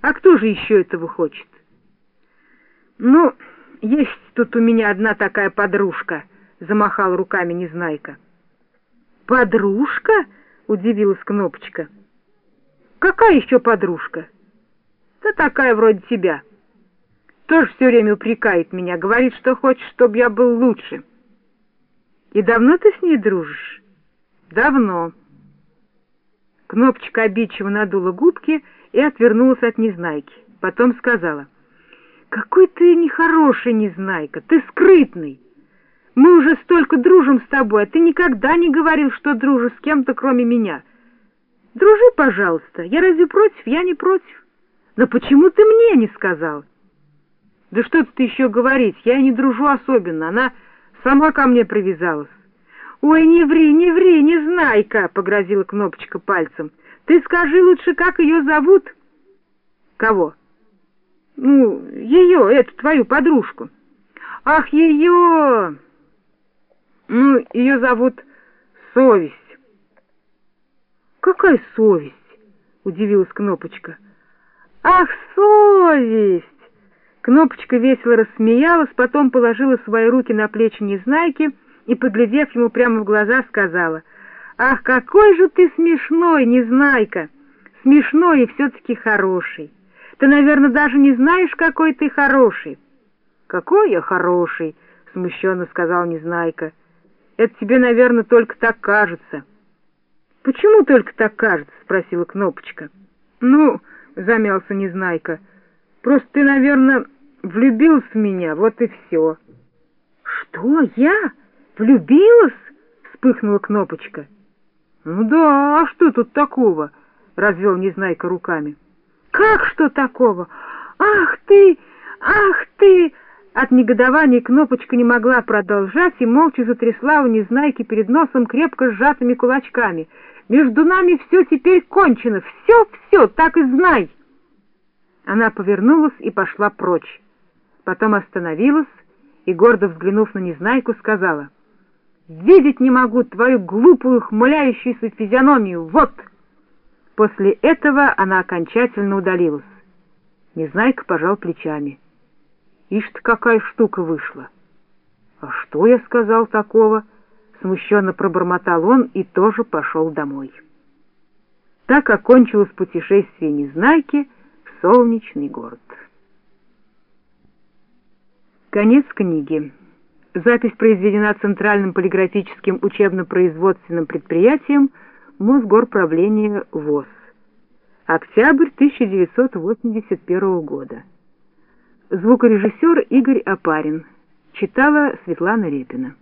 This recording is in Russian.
А кто же еще этого хочет? Ну, есть тут у меня одна такая подружка, замахал руками Незнайка. Подружка? удивилась Кнопочка. Какая еще подружка? Да такая вроде тебя. Тоже все время упрекает меня, говорит, что хочет, чтобы я был лучше. И давно ты с ней дружишь? Давно. Кнопочка обидчиво надула губки и отвернулась от Незнайки. Потом сказала, «Какой ты нехороший, Незнайка, ты скрытный. Мы уже столько дружим с тобой, а ты никогда не говорил, что дружишь с кем-то, кроме меня. Дружи, пожалуйста, я разве против? Я не против. Но почему ты мне не сказал?» «Да что тут еще говорить, я не дружу особенно, она сама ко мне привязалась». «Ой, не ври, не ври, не знай-ка!» — погрозила Кнопочка пальцем. «Ты скажи лучше, как ее зовут?» «Кого?» «Ну, ее, эту твою подружку». «Ах, ее!» «Ну, ее зовут Совесть». «Какая совесть?» — удивилась Кнопочка. «Ах, совесть!» Кнопочка весело рассмеялась, потом положила свои руки на плечи Незнайки и, поглядев ему прямо в глаза, сказала, «Ах, какой же ты смешной, Незнайка! Смешной и все-таки хороший. Ты, наверное, даже не знаешь, какой ты хороший». «Какой я хороший!» — смущенно сказал Незнайка. «Это тебе, наверное, только так кажется». «Почему только так кажется?» — спросила Кнопочка. «Ну, — замялся Незнайка, — просто ты, наверное, влюбился в меня, вот и все». «Что, я?» «Влюбилась?» — вспыхнула Кнопочка. «Ну да, а что тут такого?» — развел Незнайка руками. «Как что такого? Ах ты! Ах ты!» От негодования Кнопочка не могла продолжать и молча затрясла у Незнайки перед носом крепко сжатыми кулачками. «Между нами все теперь кончено! Все-все, так и знай!» Она повернулась и пошла прочь. Потом остановилась и, гордо взглянув на Незнайку, сказала — Видеть не могу твою глупую, хмыляющуюся физиономию. Вот!» После этого она окончательно удалилась. Незнайка пожал плечами. «Ишь-то какая штука вышла!» «А что я сказал такого?» Смущенно пробормотал он и тоже пошел домой. Так окончилось путешествие Незнайки в солнечный город. Конец книги. Запись произведена Центральным полиграфическим учебно-производственным предприятием Мосгорправления ВОЗ. Октябрь 1981 года. Звукорежиссер Игорь Апарин. Читала Светлана Репина.